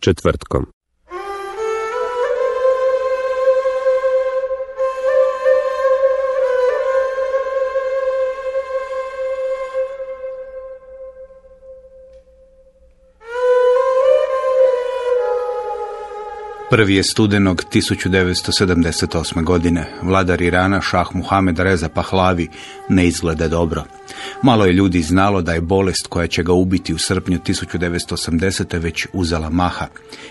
Četvrtkom. Prvi je studenog 1978. godine. Vladar Irana, šah Muhamed Reza Pahlavi, ne izgleda dobro. Malo je ljudi znalo da je bolest koja će ga ubiti u srpnju 1980. već uzela maha.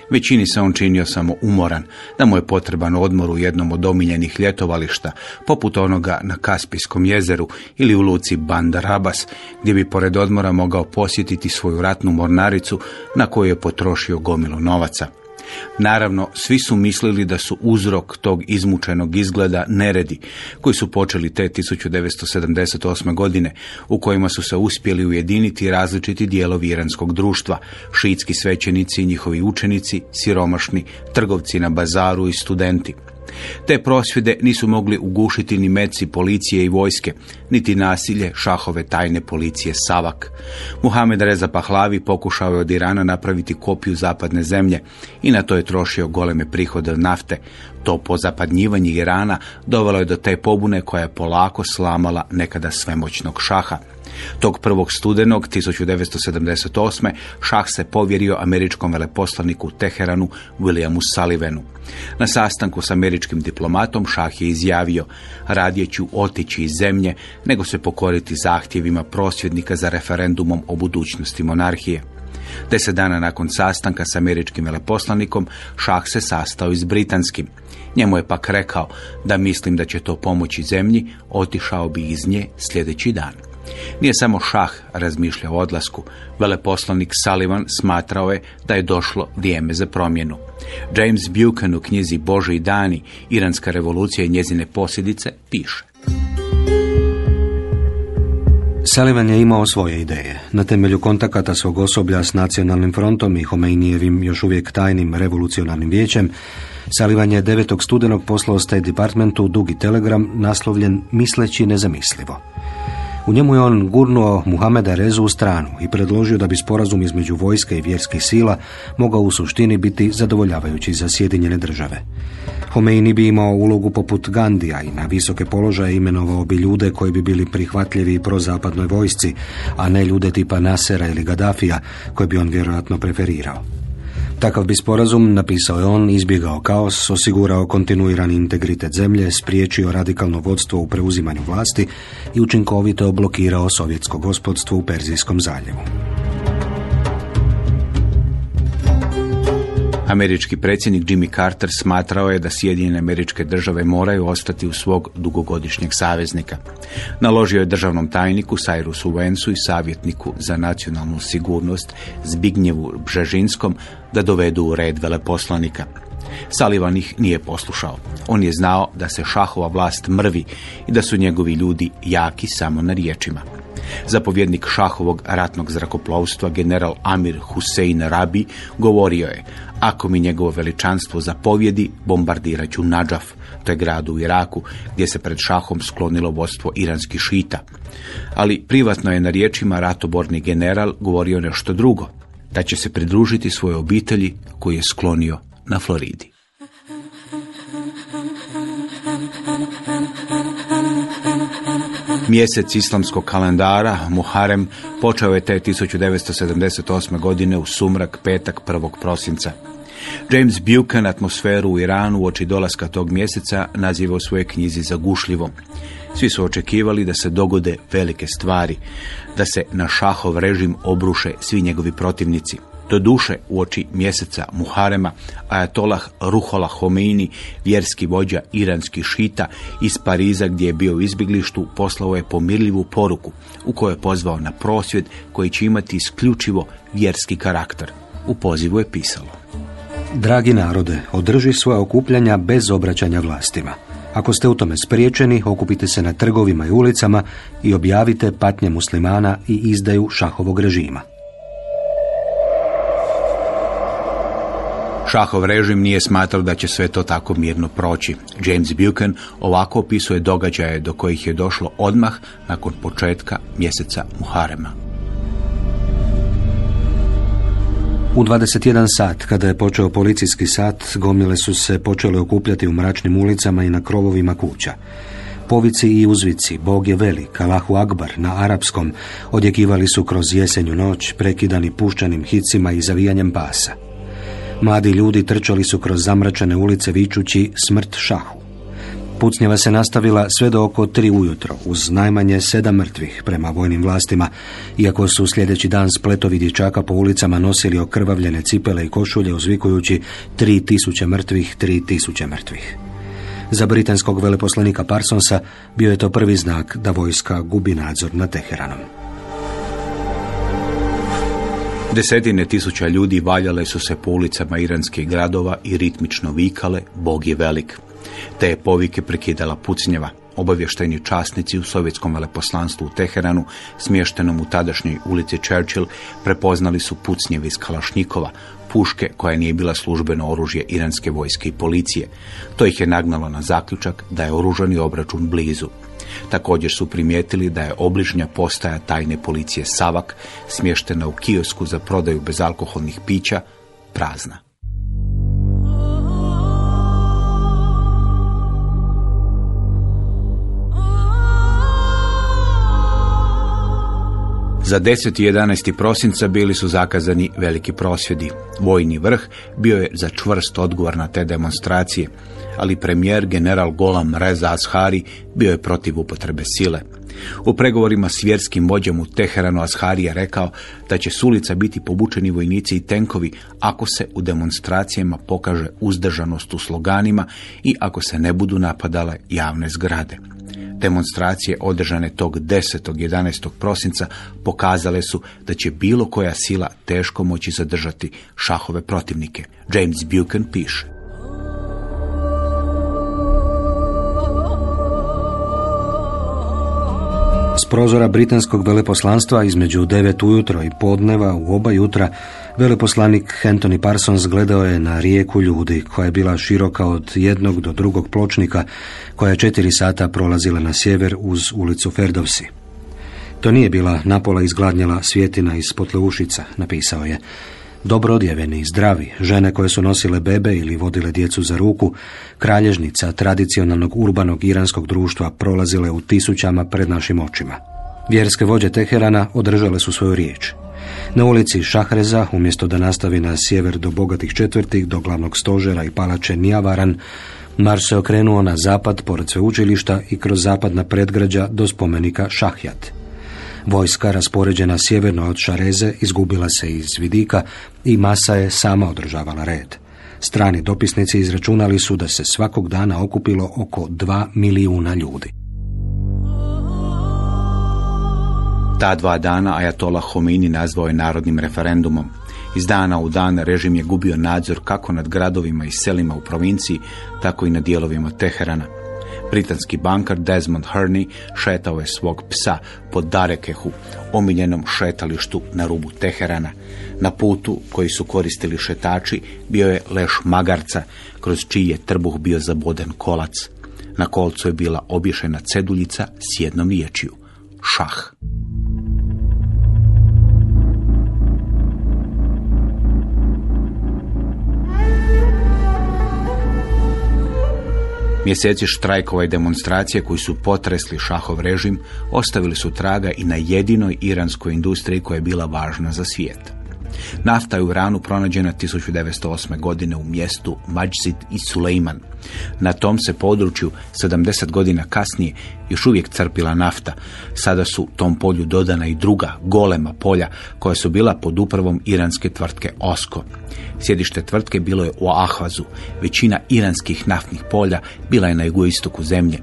Većini se on činio samo umoran, da mu je potreban odmor u jednom od omiljenih ljetovališta, poput onoga na Kaspijskom jezeru ili u luci Bandar Abbas, gdje bi pored odmora mogao posjetiti svoju ratnu mornaricu na koju je potrošio gomilu novaca. Naravno, svi su mislili da su uzrok tog izmučenog izgleda neredi, koji su počeli te 1978. godine, u kojima su se uspjeli ujediniti različiti dijelovi iranskog društva, šiitski svećenici i njihovi učenici, siromašni, trgovci na bazaru i studenti. Te prosvjede nisu mogli ugušiti ni meci policije i vojske, niti nasilje šahove tajne policije Savak. Muhamed Reza Pahlavi pokušao je od Irana napraviti kopiju zapadne zemlje i na to je trošio goleme prihode od nafte. To pozapadnjivanje Irana dovelo je do te pobune koja je polako slamala nekada svemoćnog šaha. Tog prvog studenog 1978. šah se povjerio američkom veleposlaniku Teheranu Williamu Sullivanu. Na sastanku s američkim diplomatom šah je izjavio radije ću otići iz zemlje nego se pokoriti zahtjevima prosvjednika za referendumom o budućnosti monarhije. Deset dana nakon sastanka s američkim veleposlanikom šah se sastao i s britanskim. Njemu je pak rekao da mislim da će to pomoći zemlji, otišao bi iz nje sljedeći dan. Nije samo šah razmišljao o odlasku. Veleposlanik Sullivan smatrao je da je došlo vrijeme za promjenu. James Buchanan u knjizi Bože i dani, Iranska revolucija i njezine posljedice, piše. Sullivan je imao svoje ideje. Na temelju kontakata svog osoblja s nacionalnim frontom i Homeinijevim još uvijek tajnim revolucionarnim vijećem, Sullivan je 9. studenog poslao State Departmentu dugi telegram naslovljen Misleći nezamislivo. U njemu je on gurnuo Muhameda Rezu u stranu i predložio da bi sporazum između vojske i vjerskih sila mogao u suštini biti zadovoljavajući za Sjedinjene države. Homeini bi imao ulogu poput Gandija i na visoke položaje imenovao bi ljude koji bi bili prihvatljivi prozapadnoj vojsci, a ne ljude tipa Nasera ili Gaddafija koje bi on vjerojatno preferirao. Takav bi sporazum, napisao je on, izbjegao kaos, osigurao kontinuirani integritet zemlje, spriječio radikalno vodstvo u preuzimanju vlasti i učinkovito blokirao sovjetsko gospodstvo u Perzijskom zaljevu. Američki predsjednik Jimmy Carter smatrao je da Sjedinjene američke države moraju ostati u svog dugogodišnjeg saveznika. Naložio je državnom tajniku Cyrusu Wensu i savjetniku za nacionalnu sigurnost Zbignjevu Bžežinskom da dovedu u red veleposlanika. Sullivan ih nije poslušao. On je znao da se šahova vlast mrvi i da su njegovi ljudi jaki samo na riječima. Zapovjednik šahovog ratnog zrakoplovstva, general Amir Hussein Rabi, govorio je ako mi njegovo veličanstvo zapovjedi, bombardirat ću Nadžaf, to je grad u Iraku, gdje se pred šahom sklonilo vodstvo iranskih šita. Ali privatno je na riječima ratoborni general govorio nešto drugo, da će se pridružiti svojoj obitelji koju je sklonio na Floridi. Mjesec islamskog kalendara, Muharem, počeo je te 1978. godine u sumrak petak 1. prosinca. James Buchan atmosferu u Iranu oči dolaska tog mjeseca naziva u svojoj knjizi zagušljivom. Svi su očekivali da se dogode velike stvari, da se na šahov režim obruše svi njegovi protivnici. Do duše u oči mjeseca Muharema, Ajatolah Ruhola Homeini, vjerski vođa iranski šita iz Pariza gdje je bio u izbjeglištu, poslao je pomirljivu poruku u kojoj je pozvao na prosvjed koji će imati isključivo vjerski karakter. U pozivu je pisalo. Dragi narode, održi svoja okupljanja bez obraćanja vlastima. Ako ste u tome spriječeni, okupite se na trgovima i ulicama i objavite patnje muslimana i izdaju šahovog režima. Šahov režim nije smatrao da će sve to tako mirno proći. James Buchan ovako opisuje događaje do kojih je došlo odmah nakon početka mjeseca Muharema. U 21 sat, kada je počeo policijski sat, gomile su se počele okupljati u mračnim ulicama i na krovovima kuća. Povici i uzvici, Bog je velik, Allahu Akbar, na arapskom, odjekivali su kroz jesenju noć, prekidani puščanim hicima i zavijanjem pasa. Mladi ljudi trčali su kroz zamračene ulice vičući smrt šahu. Pucnjeva se nastavila sve do oko tri ujutro, uz najmanje sedam mrtvih prema vojnim vlastima, iako su sljedeći dan spletovi dječaka po ulicama nosili okrvavljene cipele i košulje uzvikujući tri tisuće mrtvih, tri tisuće mrtvih. Za britanskog veleposlanika Parsonsa bio je to prvi znak da vojska gubi nadzor nad Teheranom. Desetine tisuća ljudi valjale su se po ulicama iranskih gradova i ritmično vikale Bog je velik. Te je povike prekidala pucnjeva. Obavješteni časnici u sovjetskom veleposlanstvu u Teheranu, smještenom u tadašnjoj ulici Churchill, prepoznali su pucnjevi iz Kalašnikova, puške koja nije bila službeno oružje iranske vojske i policije. To ih je nagnalo na zaključak da je oružani obračun blizu. Također su primijetili da je obližnja postaja tajne policije Savak, smještena u kiosku za prodaju bezalkoholnih pića, prazna. Za 10. i 11. prosinca bili su zakazani veliki prosvjedi. Vojni vrh bio je za čvrst odgovor na te demonstracije, ali premijer general Golam Reza Ashari bio je protiv upotrebe sile. U pregovorima s vjerskim vođom u Teheranu Ashari je rekao da će s ulica biti pobučeni vojnici i tenkovi ako se u demonstracijama pokaže uzdržanost u sloganima i ako se ne budu napadale javne zgrade. Demonstracije održane tog 10. 11. prosinca pokazale su da će bilo koja sila teško moći zadržati šahove protivnike. James Buchan piše. S prozora britanskog veleposlanstva između 9 ujutro i podneva u oba jutra veleposlanik Anthony Parsons gledao je na rijeku ljudi koja je bila široka od jednog do drugog pločnika koja je četiri sata prolazila na sjever uz ulicu Ferdovsi. To nije bila napola izgladnjela svjetina iz potleušica, napisao je. Dobro odjeveni, zdravi, žene koje su nosile bebe ili vodile djecu za ruku, kralježnica tradicionalnog urbanog iranskog društva prolazile u tisućama pred našim očima. Vjerske vođe Teherana održale su svoju riječ. Na ulici Šahreza, umjesto da nastavi na sjever do bogatih četvrtih, do glavnog stožera i palače Nijavaran, Mar se okrenuo na zapad pored sveučilišta i kroz zapadna predgrađa do spomenika Šahjat. Vojska raspoređena sjeverno od Šareze izgubila se iz vidika i masa je sama održavala red. Strani dopisnici izračunali su da se svakog dana okupilo oko 2 milijuna ljudi. Ta dva dana Ajatola Homini nazvao je narodnim referendumom. Iz dana u dan režim je gubio nadzor kako nad gradovima i selima u provinciji, tako i na dijelovima Teherana. Britanski bankar Desmond Herney šetao je svog psa po Darekehu, omiljenom šetalištu na rubu Teherana. Na putu koji su koristili šetači bio je leš magarca, kroz čiji je trbuh bio zaboden kolac. Na kolcu je bila obješena ceduljica s jednom riječju. Šah. Mjeseci štrajkova i demonstracije koji su potresli šahov režim ostavili su traga i na jedinoj iranskoj industriji koja je bila važna za svijet. Nafta je u Iranu pronađena 1908. godine u mjestu Majzid i Sulejman. Na tom se području 70 godina kasnije još uvijek crpila nafta. Sada su tom polju dodana i druga golema polja koja su bila pod upravom iranske tvrtke Osko. Sjedište tvrtke bilo je u Ahvazu. Većina iranskih naftnih polja bila je na jugoistoku zemlje.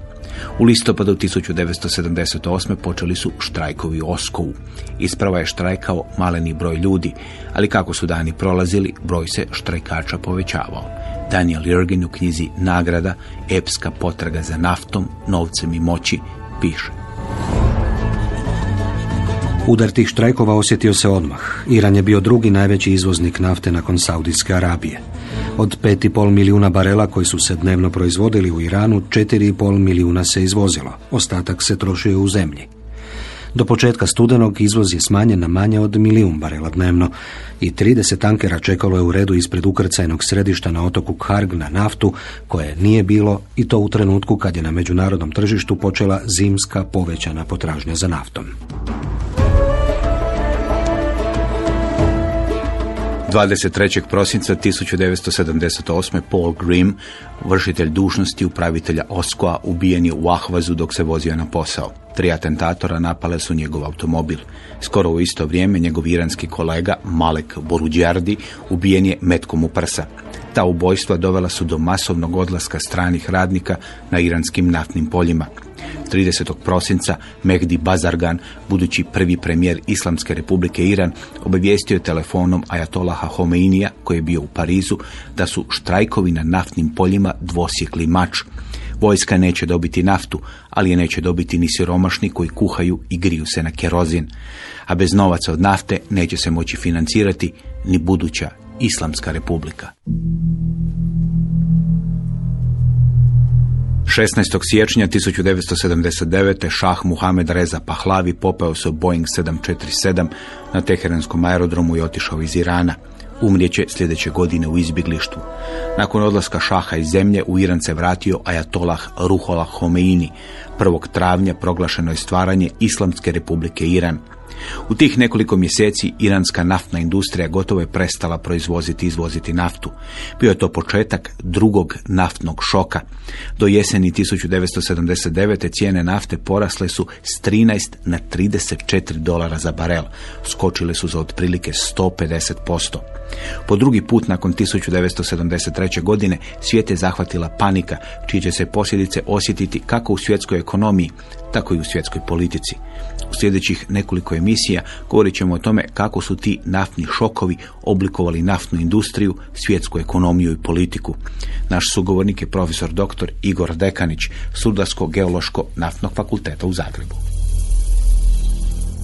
U listopadu 1978. počeli su štrajkovi u Oskovu. Isprava je štrajkao maleni broj ljudi, ali kako su dani prolazili, broj se štrajkača povećavao. Daniel Jurgen u knjizi Nagrada, epska potraga za naftom, novcem i moći, piše. Udar tih štrajkova osjetio se odmah. Iran je bio drugi najveći izvoznik nafte nakon Saudijske Arabije. Od 5,5 milijuna barela koji su se dnevno proizvodili u Iranu, 4,5 milijuna se izvozilo. Ostatak se trošio u zemlji. Do početka studenog izvoz je smanjen na manje od milijun barela dnevno i 30 tankera čekalo je u redu ispred ukrcajnog središta na otoku Karg na naftu koje nije bilo i to u trenutku kad je na međunarodnom tržištu počela zimska povećana potražnja za naftom. 23. prosinca 1978. Paul Grimm, vršitelj dužnosti upravitelja Oskoa, ubijen je u Ahvazu dok se vozio na posao. Tri atentatora napale su njegov automobil. Skoro u isto vrijeme njegov iranski kolega Malek Boruđardi ubijen je metkom u prsa. Ta ubojstva dovela su do masovnog odlaska stranih radnika na iranskim naftnim poljima. 30. prosinca Mehdi Bazargan, budući prvi premijer Islamske republike Iran, obavijestio je telefonom Ajatolaha Homeinija, koji je bio u Parizu, da su štrajkovi na naftnim poljima dvosjekli mač. Vojska neće dobiti naftu, ali je neće dobiti ni siromašni koji kuhaju i griju se na kerozin. A bez novaca od nafte neće se moći financirati ni buduća Islamska republika. 16. siječnja 1979. šah Muhamed Reza Pahlavi popeo se Boeing 747 na Teheranskom aerodromu i otišao iz Irana. Umrijeće sljedeće godine u izbjeglištvu. Nakon odlaska šaha iz zemlje u Iran se vratio Ajatolah Ruholah Homeini. 1. travnja proglašeno je stvaranje Islamske republike Iran. U tih nekoliko mjeseci iranska naftna industrija gotovo je prestala proizvoziti i izvoziti naftu. Bio je to početak drugog naftnog šoka. Do jeseni 1979. cijene nafte porasle su s 13 na 34 dolara za barel. Skočile su za otprilike 150%. Po drugi put nakon 1973. godine svijet je zahvatila panika, čije će se posljedice osjetiti kako u svjetskoj ekonomiji, tako i u svjetskoj politici. U sljedećih nekoliko emisija govorit ćemo o tome kako su ti naftni šokovi oblikovali naftnu industriju, svjetsku ekonomiju i politiku. Naš sugovornik je profesor dr. Igor Dekanić, Sudarsko-geološko-naftnog fakulteta u Zagrebu.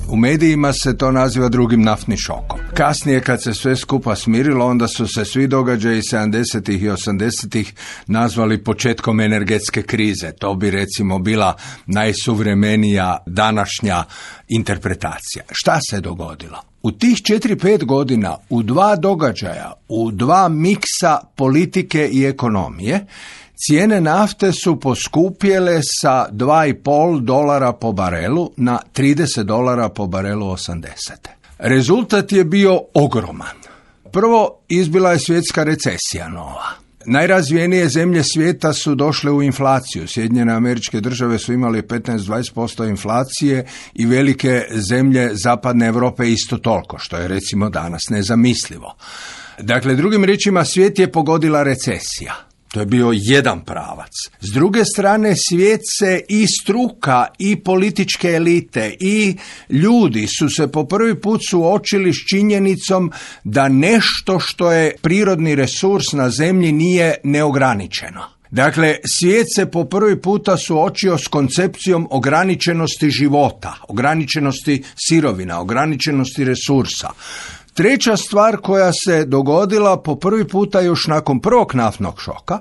U medijima se to naziva drugim naftnim šokom. Kasnije kad se sve skupa smirilo, onda su se svi događaji 70. i 80. nazvali početkom energetske krize. To bi recimo bila najsuvremenija današnja interpretacija. Šta se dogodilo? U tih 4-5 godina, u dva događaja, u dva miksa politike i ekonomije, Cijene nafte su poskupjele sa 2,5 dolara po barelu na 30 dolara po barelu 80. Rezultat je bio ogroman. Prvo, izbila je svjetska recesija nova. Najrazvijenije zemlje svijeta su došle u inflaciju. Sjedinjene američke države su imali 15-20% inflacije i velike zemlje zapadne Europe isto toliko, što je recimo danas nezamislivo. Dakle, drugim riječima, svijet je pogodila recesija. To je bio jedan pravac. S druge strane, svijet se i struka i političke elite i ljudi su se po prvi put suočili s činjenicom da nešto što je prirodni resurs na zemlji nije neograničeno. Dakle, svijet se po prvi puta suočio s koncepcijom ograničenosti života, ograničenosti sirovina, ograničenosti resursa. Treća stvar koja se dogodila po prvi puta još nakon prvog naftnog šoka,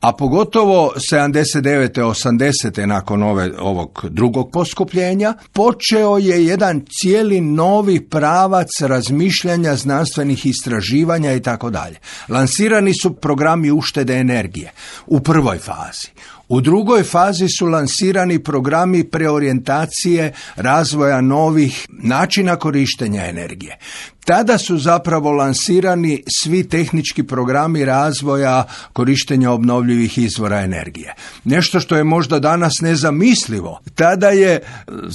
a pogotovo 79. 80. nakon ove, ovog drugog poskupljenja, počeo je jedan cijeli novi pravac razmišljanja znanstvenih istraživanja i tako dalje. Lansirani su programi uštede energije u prvoj fazi. U drugoj fazi su lansirani programi preorijentacije razvoja novih načina korištenja energije. Tada su zapravo lansirani svi tehnički programi razvoja korištenja obnovljivih izvora energije. Nešto što je možda danas nezamislivo. Tada je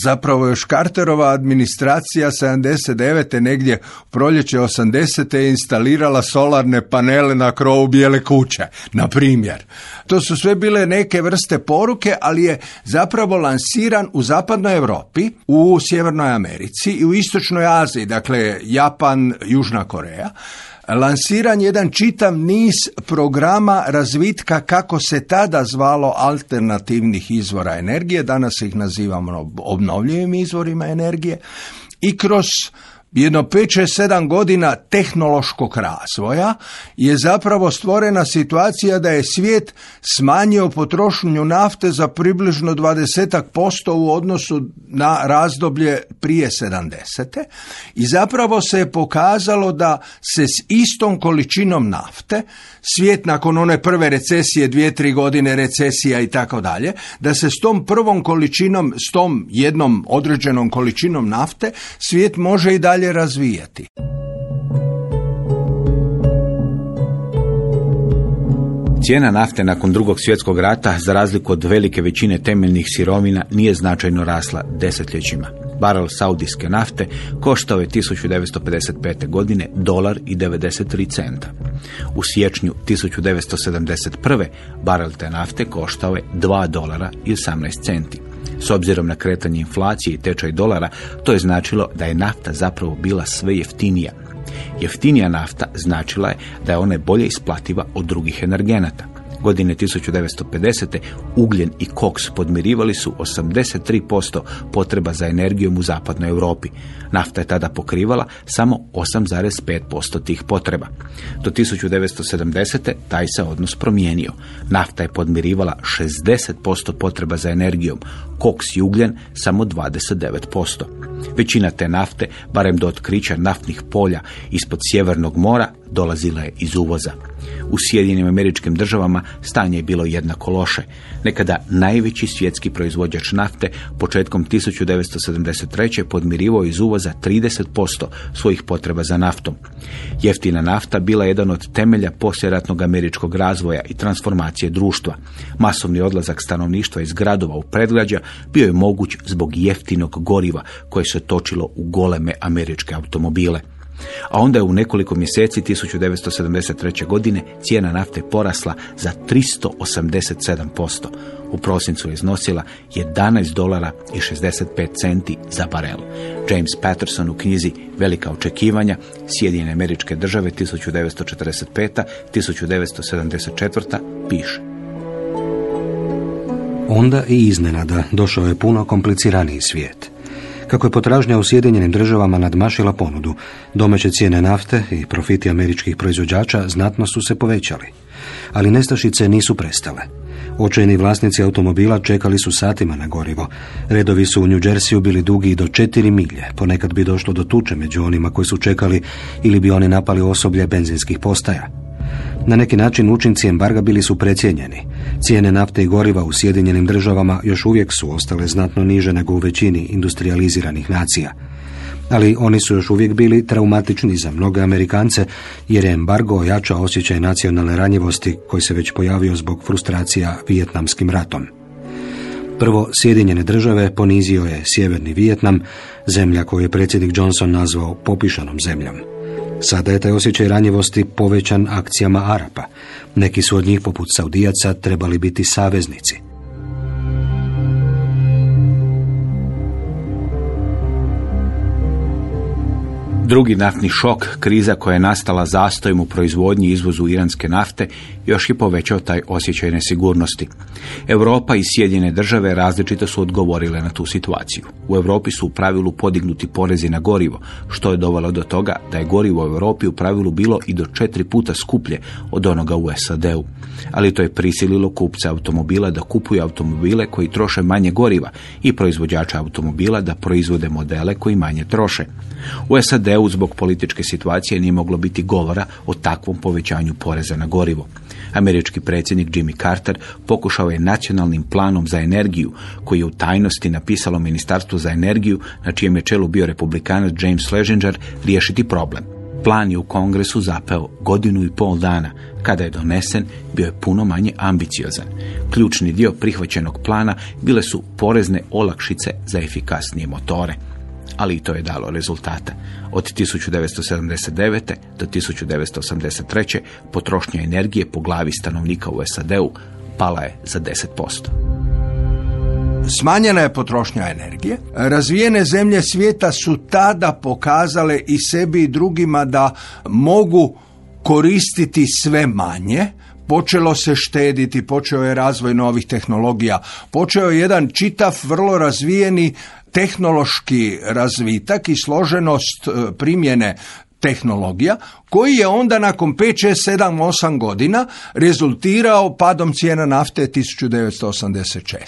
zapravo još Carterova administracija 79. negdje u proljeće 80. instalirala solarne panele na krovu bijele kuće, na primjer. To su sve bile neke vrste poruke, ali je zapravo lansiran u zapadnoj Europi, u Sjevernoj Americi i u Istočnoj Aziji, dakle Japan, Južna Koreja, lansiran jedan čitav niz programa razvitka kako se tada zvalo alternativnih izvora energije, danas ih nazivamo obnovljivim izvorima energije i kroz jedno 5-6-7 godina tehnološkog razvoja je zapravo stvorena situacija da je svijet smanjio potrošnju nafte za približno 20% u odnosu na razdoblje prije 70. I zapravo se je pokazalo da se s istom količinom nafte svijet nakon one prve recesije, dvije, tri godine recesija i tako dalje, da se s tom prvom količinom, s tom jednom određenom količinom nafte, svijet može i dalje razvijati. Cijena nafte nakon drugog svjetskog rata, za razliku od velike većine temeljnih sirovina, nije značajno rasla desetljećima. Barel saudijske nafte koštao je 1955. godine dolar i 93 centa. U siječnju 1971. barel te nafte koštao je 2 dolara i 18 centi. S obzirom na kretanje inflacije i tečaj dolara, to je značilo da je nafta zapravo bila sve jeftinija. Jeftinija nafta značila je da je ona bolje isplativa od drugih energenata. Godine 1950. ugljen i koks podmirivali su 83% potreba za energijom u zapadnoj Europi. Nafta je tada pokrivala samo 8,5% tih potreba. Do 1970. taj se odnos promijenio. Nafta je podmirivala 60% potreba za energijom, koks i ugljen samo 29%. Većina te nafte, barem do otkrića naftnih polja ispod Sjevernog mora, dolazila je iz uvoza. U Sjedinjenim američkim državama stanje je bilo jednako loše. Nekada najveći svjetski proizvođač nafte početkom 1973. podmirivao iz uvoza 30% svojih potreba za naftom. Jeftina nafta bila je jedan od temelja poslijeratnog američkog razvoja i transformacije društva. Masovni odlazak stanovništva iz gradova u predgrađa bio je moguć zbog jeftinog goriva koje se točilo u goleme američke automobile. A onda je u nekoliko mjeseci 1973. godine cijena nafte porasla za 387%. U prosincu je iznosila 11 dolara i 65 centi za barel. James Patterson u knjizi Velika očekivanja Sjedinjene američke države 1945-1974 piše. Onda i iznenada došao je puno kompliciraniji svijet. Kako je potražnja u Sjedinjenim državama nadmašila ponudu, domaće cijene nafte i profiti američkih proizvođača znatno su se povećali. Ali nestašice nisu prestale. Očajni vlasnici automobila čekali su satima na gorivo. Redovi su u New Jerseyu bili dugi i do četiri milje. Ponekad bi došlo do tuče među onima koji su čekali ili bi oni napali osoblje benzinskih postaja. Na neki način učinci embarga bili su precijenjeni. Cijene nafte i goriva u Sjedinjenim državama još uvijek su ostale znatno niže nego u većini industrializiranih nacija. Ali oni su još uvijek bili traumatični za mnoge Amerikance jer je embargo ojačao osjećaj nacionalne ranjivosti koji se već pojavio zbog frustracija Vijetnamskim ratom. Prvo, Sjedinjene države ponizio je Sjeverni Vijetnam, zemlja koju je predsjednik Johnson nazvao popišanom zemljom. Sada je taj osjećaj ranjivosti povećan akcijama Arapa. Neki su od njih, poput Saudijaca, trebali biti saveznici. Drugi naftni šok, kriza koja je nastala zastojem u proizvodnji i izvozu iranske nafte, još je povećao taj osjećaj nesigurnosti. Europa i Sjedinjene države različito su odgovorile na tu situaciju. U Europi su u pravilu podignuti porezi na gorivo, što je dovelo do toga da je gorivo u Europi u pravilu bilo i do četiri puta skuplje od onoga u SAD-u. Ali to je prisililo kupce automobila da kupuju automobile koji troše manje goriva i proizvođača automobila da proizvode modele koji manje troše. U SAD SAD-u zbog političke situacije nije moglo biti govora o takvom povećanju poreza na gorivo. Američki predsjednik Jimmy Carter pokušao je nacionalnim planom za energiju, koji je u tajnosti napisalo Ministarstvo za energiju, na čijem je čelu bio republikanac James Schlesinger, riješiti problem. Plan je u kongresu zapeo godinu i pol dana. Kada je donesen, bio je puno manje ambiciozan. Ključni dio prihvaćenog plana bile su porezne olakšice za efikasnije motore ali i to je dalo rezultata. Od 1979. do 1983. potrošnja energije po glavi stanovnika u SAD-u pala je za 10%. Smanjena je potrošnja energije. Razvijene zemlje svijeta su tada pokazale i sebi i drugima da mogu koristiti sve manje, počelo se štediti, počeo je razvoj novih tehnologija, počeo je jedan čitav, vrlo razvijeni tehnološki razvitak i složenost e, primjene tehnologija koji je onda nakon 5, 6, 7, 8 godina rezultirao padom cijena nafte 1986.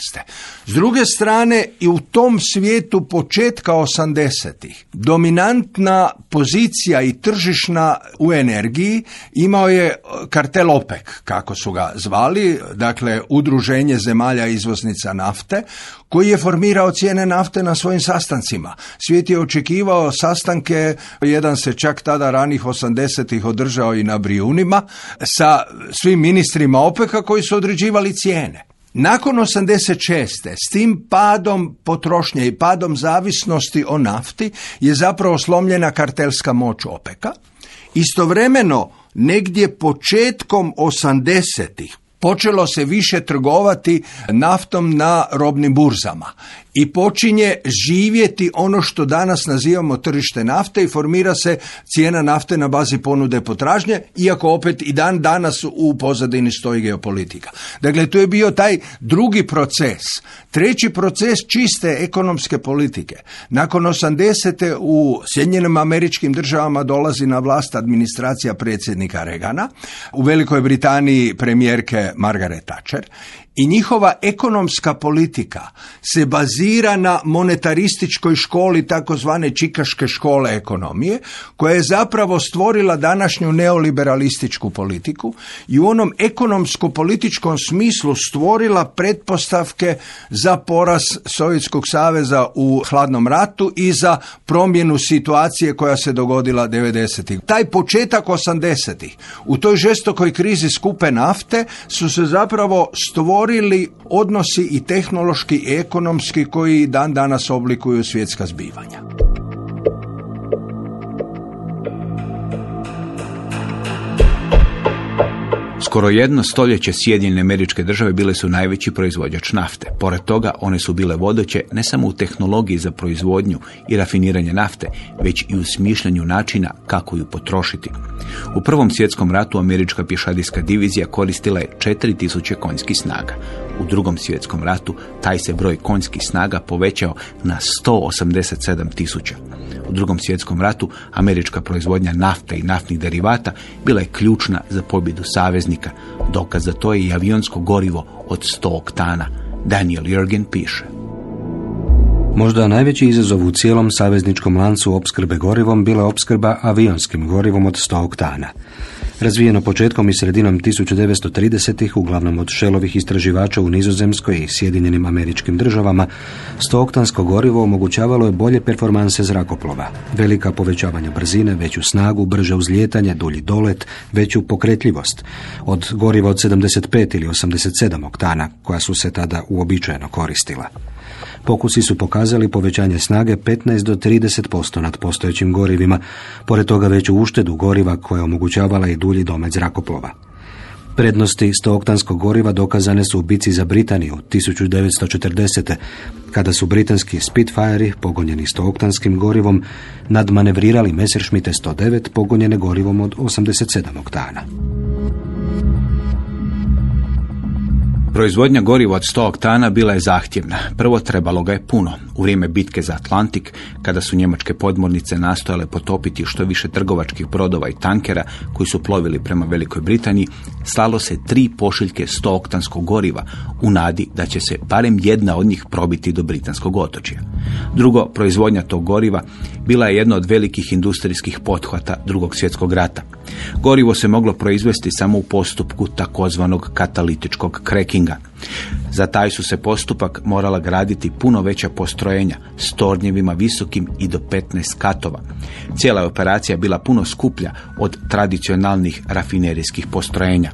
S druge strane i u tom svijetu početka 80-ih dominantna pozicija i tržišna u energiji imao je kartel OPEC, kako su ga zvali, dakle udruženje zemalja izvoznica nafte, koji je formirao cijene nafte na svojim sastancima. Svijet je očekivao sastanke, jedan se čak tada ranih 80-ih održao i na Brijunima, sa svim ministrima OPEC-a koji su određivali cijene. Nakon 86. s tim padom potrošnje i padom zavisnosti o nafti je zapravo slomljena kartelska moć OPEC-a. Istovremeno, negdje početkom 80 počelo se više trgovati naftom na robnim burzama i počinje živjeti ono što danas nazivamo tržište nafte i formira se cijena nafte na bazi ponude potražnje, iako opet i dan danas u pozadini stoji geopolitika. Dakle, to je bio taj drugi proces. Treći proces čiste ekonomske politike. Nakon 80. u Sjedinjenim američkim državama dolazi na vlast administracija predsjednika Regana, u Velikoj Britaniji premijerke Margaret Thatcher i njihova ekonomska politika se bazira na monetarističkoj školi takozvane čikaške škole ekonomije koja je zapravo stvorila današnju neoliberalističku politiku i u onom ekonomsko-političkom smislu stvorila pretpostavke za poraz Sovjetskog saveza u hladnom ratu i za promjenu situacije koja se dogodila 90. Taj početak 80. u toj žestokoj krizi skupe nafte su se zapravo stvorili stvorili odnosi i tehnološki i ekonomski koji dan danas oblikuju svjetska zbivanja. Skoro jedno stoljeće Sjedinjene američke države bile su najveći proizvođač nafte. Pored toga, one su bile vodeće ne samo u tehnologiji za proizvodnju i rafiniranje nafte, već i u smišljanju načina kako ju potrošiti. U Prvom svjetskom ratu američka pješadijska divizija koristila je 4000 konjskih snaga. U Drugom svjetskom ratu taj se broj konjskih snaga povećao na 187 tisuća. U Drugom svjetskom ratu američka proizvodnja nafte i naftnih derivata bila je ključna za pobjedu saveznika. Dokaz za to je i avionsko gorivo od 100 oktana. Daniel Jurgen piše. Možda najveći izazov u cijelom savezničkom lancu opskrbe gorivom bila opskrba avionskim gorivom od 100 oktana. Razvijeno početkom i sredinom 1930-ih, uglavnom od šelovih istraživača u Nizozemskoj i Sjedinjenim američkim državama, stooktansko gorivo omogućavalo je bolje performanse zrakoplova, velika povećavanja brzine, veću snagu, brže uzlijetanje, dulji dolet, veću pokretljivost, od goriva od 75 ili 87 oktana, koja su se tada uobičajeno koristila. Pokusi su pokazali povećanje snage 15 do 30% nad postojećim gorivima, pored toga veću uštedu goriva koja omogućavala i dulji domet zrakoplova. Prednosti stooktanskog goriva dokazane su u bici za Britaniju 1940. kada su britanski Spitfire pogonjeni stooktanskim gorivom nadmanevrirali Messerschmitte 109 pogonjene gorivom od 87 oktana. Proizvodnja goriva od 100 oktana bila je zahtjevna. Prvo trebalo ga je puno. U vrijeme bitke za Atlantik, kada su njemačke podmornice nastojale potopiti što više trgovačkih brodova i tankera koji su plovili prema Velikoj Britaniji, slalo se tri pošiljke 100 oktanskog goriva u nadi da će se barem jedna od njih probiti do britanskog otočja. Drugo, proizvodnja tog goriva bila je jedna od velikih industrijskih pothvata drugog svjetskog rata. Gorivo se moglo proizvesti samo u postupku takozvanog katalitičkog krekinga. Za taj su se postupak morala graditi puno veća postrojenja s tornjevima visokim i do 15 katova. Cijela je operacija bila puno skuplja od tradicionalnih rafinerijskih postrojenja.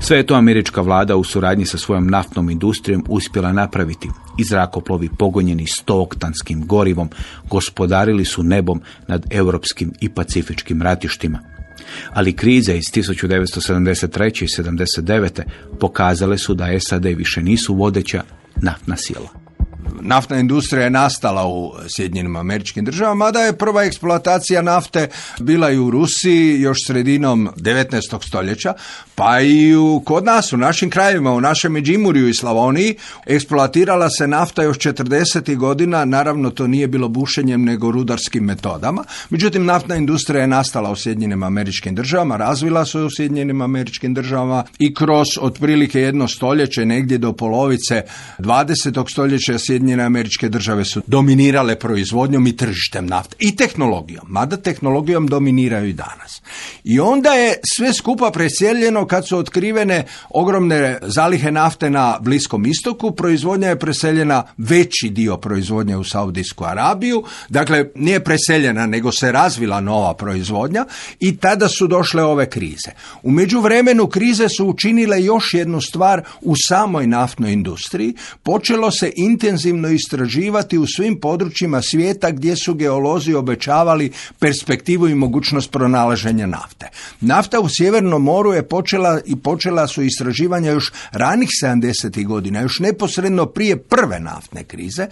Sve je to američka vlada u suradnji sa svojom naftnom industrijom uspjela napraviti. I zrakoplovi pogonjeni stoktanskim gorivom gospodarili su nebom nad europskim i pacifičkim ratištima. Ali krize iz 1973. i 79. pokazale su da SAD više nisu vodeća naftna sila naftna industrija je nastala u Sjedinjenim američkim državama, mada je prva eksploatacija nafte bila i u Rusiji još sredinom 19. stoljeća, pa i u, kod nas, u našim krajevima, u našem Međimurju i Slavoniji, eksploatirala se nafta još 40. godina, naravno to nije bilo bušenjem nego rudarskim metodama, međutim naftna industrija je nastala u Sjedinjenim američkim državama, razvila se u Sjedinjenim američkim državama i kroz otprilike jedno stoljeće, negdje do polovice 20. stoljeća Sjedinjene američke države su dominirale proizvodnjom i tržištem nafte i tehnologijom, mada tehnologijom dominiraju i danas. I onda je sve skupa preseljeno kad su otkrivene ogromne zalihe nafte na Bliskom istoku, proizvodnja je preseljena veći dio proizvodnje u Saudijsku Arabiju, dakle nije preseljena nego se razvila nova proizvodnja i tada su došle ove krize. U međuvremenu krize su učinile još jednu stvar u samoj naftnoj industriji, počelo se intenzivno istraživati u svim područjima svijeta gdje su geolozi obećavali perspektivu i mogućnost pronalaženja nafte. Nafta u Sjevernom moru je počela i počela su istraživanja još ranih 70. godina, još neposredno prije prve naftne krize.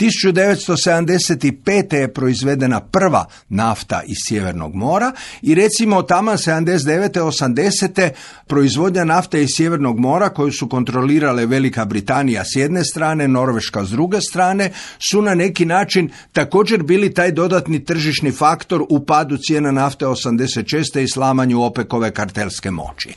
1975. je proizvedena prva nafta iz Sjevernog mora i recimo tamo 79. 80. proizvodnja nafte iz Sjevernog mora koju su kontrolirale Velika Britanija s jedne strane, Norveška s druge strane, su na neki način također bili taj dodatni tržišni faktor u padu cijena nafte 86. i slamanju opekove kartelske moći.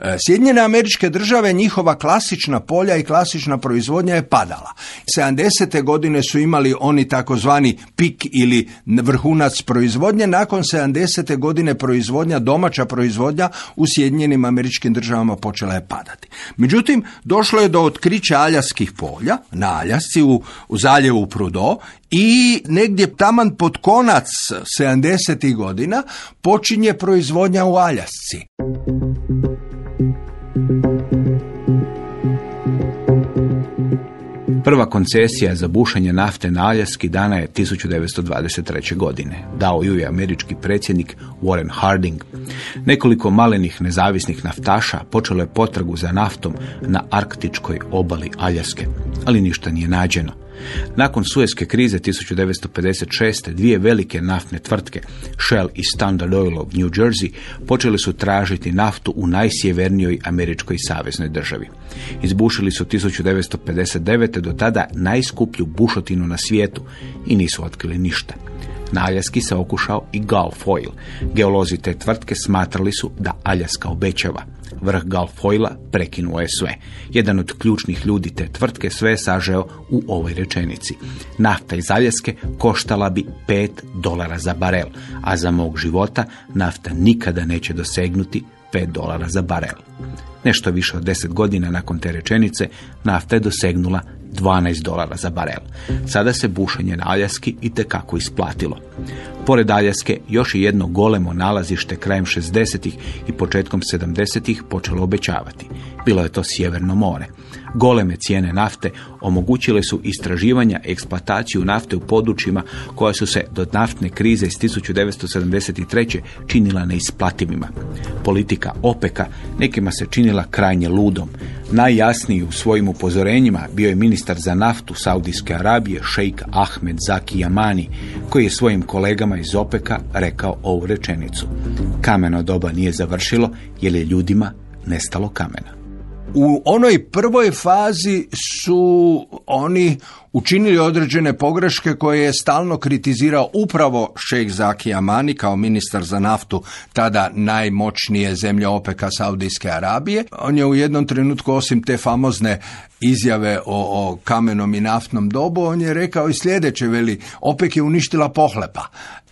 E, Sjedinjene američke države, njihova klasična polja i klasična proizvodnja je padala. 70. godine su imali oni takozvani pik ili vrhunac proizvodnje, nakon 70. godine proizvodnja, domaća proizvodnja u Sjedinjenim američkim državama počela je padati. Međutim, došlo je do otkrića aljaskih polja na Aljasci u, u zaljevu Prudo i negdje taman pod konac 70. godina počinje proizvodnja u Aljasci. Prva koncesija za bušenje nafte na Aljaski dana je 1923. godine. Dao ju je američki predsjednik Warren Harding. Nekoliko malenih nezavisnih naftaša počelo je potragu za naftom na arktičkoj obali Aljaske, ali ništa nije nađeno. Nakon Suezke krize 1956. dvije velike naftne tvrtke, Shell i Standard Oil of New Jersey, počeli su tražiti naftu u najsjevernijoj američkoj saveznoj državi. Izbušili su 1959. do tada najskuplju bušotinu na svijetu i nisu otkrili ništa. Na Aljaski se okušao i Gulf Oil. Geolozi te tvrtke smatrali su da Aljaska obećava. Vrh Galfoila prekinuo je sve. Jedan od ključnih ljudi te tvrtke sve je sažeo u ovoj rečenici. Nafta iz Aljaske koštala bi 5 dolara za barel, a za mog života nafta nikada neće dosegnuti 5 dolara za barel. Nešto više od 10 godina nakon te rečenice nafta je dosegnula 12 dolara za barel. Sada se bušenje na Aljaski i tekako isplatilo. Pored Aljaske još je jedno golemo nalazište krajem 60. i početkom 70. počelo obećavati. Bilo je to Sjeverno more. Goleme cijene nafte omogućile su istraživanja eksploataciju nafte u područjima koja su se do naftne krize iz 1973. činila neisplativima. Politika OPEKA nekima se činila krajnje ludom. Najjasniji u svojim upozorenjima bio je ministar za naftu Saudijske Arabije, šejk Ahmed Zaki Yamani, koji je svojim kolegama iz OPEKA rekao ovu rečenicu. Kameno doba nije završilo jer je ljudima nestalo kamena. U onoj prvoj fazi su oni učinili određene pogreške koje je stalno kritizirao upravo šejh Zaki Amani kao ministar za naftu tada najmoćnije zemlje OPEC-a Saudijske Arabije. On je u jednom trenutku osim te famozne izjave o, o kamenom i naftnom dobu, on je rekao i sljedeće, veli, OPEC je uništila pohlepa.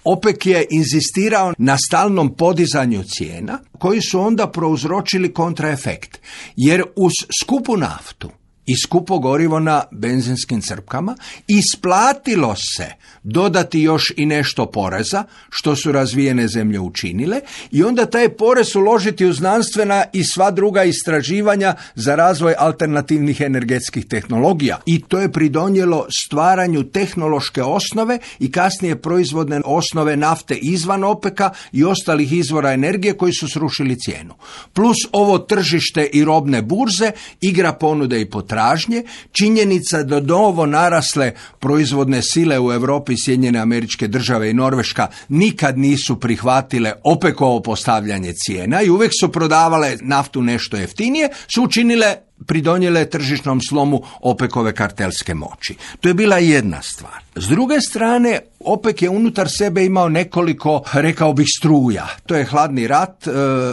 OPEC je inzistirao na stalnom podizanju cijena koji su onda prouzročili kontraefekt. Jer uz skupu naftu i skupo gorivo na benzinskim crpkama, isplatilo se dodati još i nešto poreza, što su razvijene zemlje učinile, i onda taj porez uložiti u znanstvena i sva druga istraživanja za razvoj alternativnih energetskih tehnologija. I to je pridonijelo stvaranju tehnološke osnove i kasnije proizvodne osnove nafte izvan opeka i ostalih izvora energije koji su srušili cijenu. Plus ovo tržište i robne burze, igra ponude i potražnje, činjenica da novo narasle proizvodne sile u Europi, Sjedinjene američke države i Norveška nikad nisu prihvatile opekovo postavljanje cijena i uvijek su prodavale naftu nešto jeftinije, su učinile pridonijele tržišnom slomu OPEC-ove kartelske moći. To je bila jedna stvar. S druge strane, OPEC je unutar sebe imao nekoliko, rekao bih, struja. To je hladni rat, e,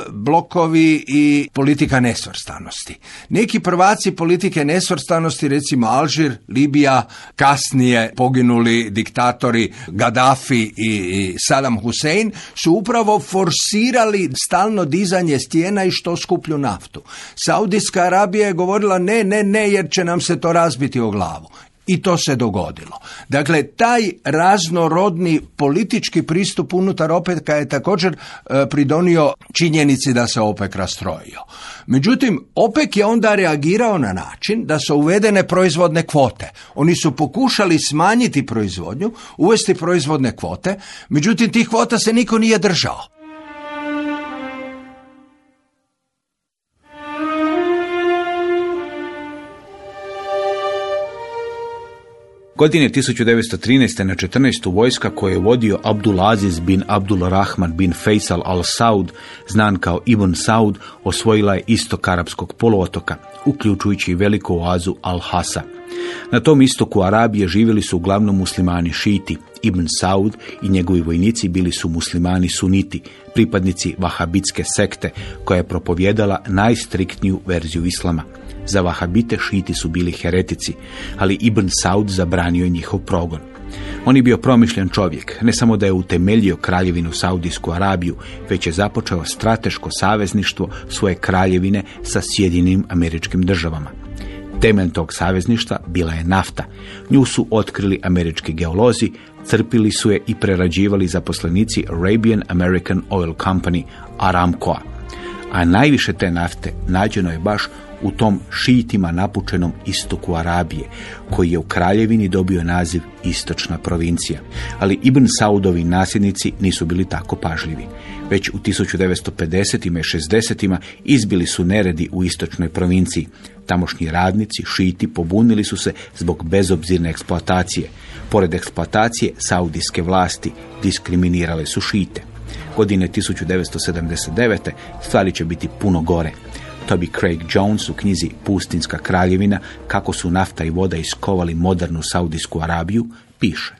blokovi i politika nesvrstanosti. Neki prvaci politike nesvrstanosti, recimo Alžir, Libija, kasnije poginuli diktatori Gaddafi i Saddam Hussein, su upravo forsirali stalno dizanje stijena i što skuplju naftu. Saudijska Arabija govorila ne, ne, ne, jer će nam se to razbiti o glavu. I to se dogodilo. Dakle, taj raznorodni politički pristup unutar OPEC-a je također e, pridonio činjenici da se OPEC rastrojio. Međutim, OPEC je onda reagirao na način da su uvedene proizvodne kvote. Oni su pokušali smanjiti proizvodnju, uvesti proizvodne kvote, međutim tih kvota se niko nije držao. Godine 1913. na 14. vojska koju je vodio Abdulaziz bin Abdul Rahman bin Faisal al-Saud, znan kao Ibn Saud, osvojila je istok arapskog poluotoka, uključujući veliku oazu Al-Hasa. Na tom istoku Arabije živjeli su uglavnom muslimani šiti. Ibn Saud i njegovi vojnici bili su muslimani suniti, pripadnici vahabitske sekte, koja je propovjedala najstriktniju verziju islama. Za vahabite šiti su bili heretici, ali Ibn Saud zabranio njihov progon. On je bio promišljen čovjek, ne samo da je utemeljio kraljevinu Saudijsku Arabiju, već je započeo strateško savezništvo svoje kraljevine sa Sjedinim američkim državama. Temelj tog savezništva bila je nafta. Nju su otkrili američki geolozi, crpili su je i prerađivali zaposlenici Arabian American Oil Company, Aramcoa. A najviše te nafte nađeno je baš u tom šitima napučenom istoku Arabije, koji je u kraljevini dobio naziv Istočna provincija. Ali Ibn Saudovi nasljednici nisu bili tako pažljivi. Već u 1950. i 60. izbili su neredi u istočnoj provinciji. Tamošnji radnici, šiti, pobunili su se zbog bezobzirne eksploatacije. Pored eksploatacije, saudijske vlasti diskriminirale su šite. Godine 1979. stvari će biti puno gore. Toby Craig Jones u knjizi Pustinska kraljevina, kako su nafta i voda iskovali modernu Saudijsku Arabiju, piše.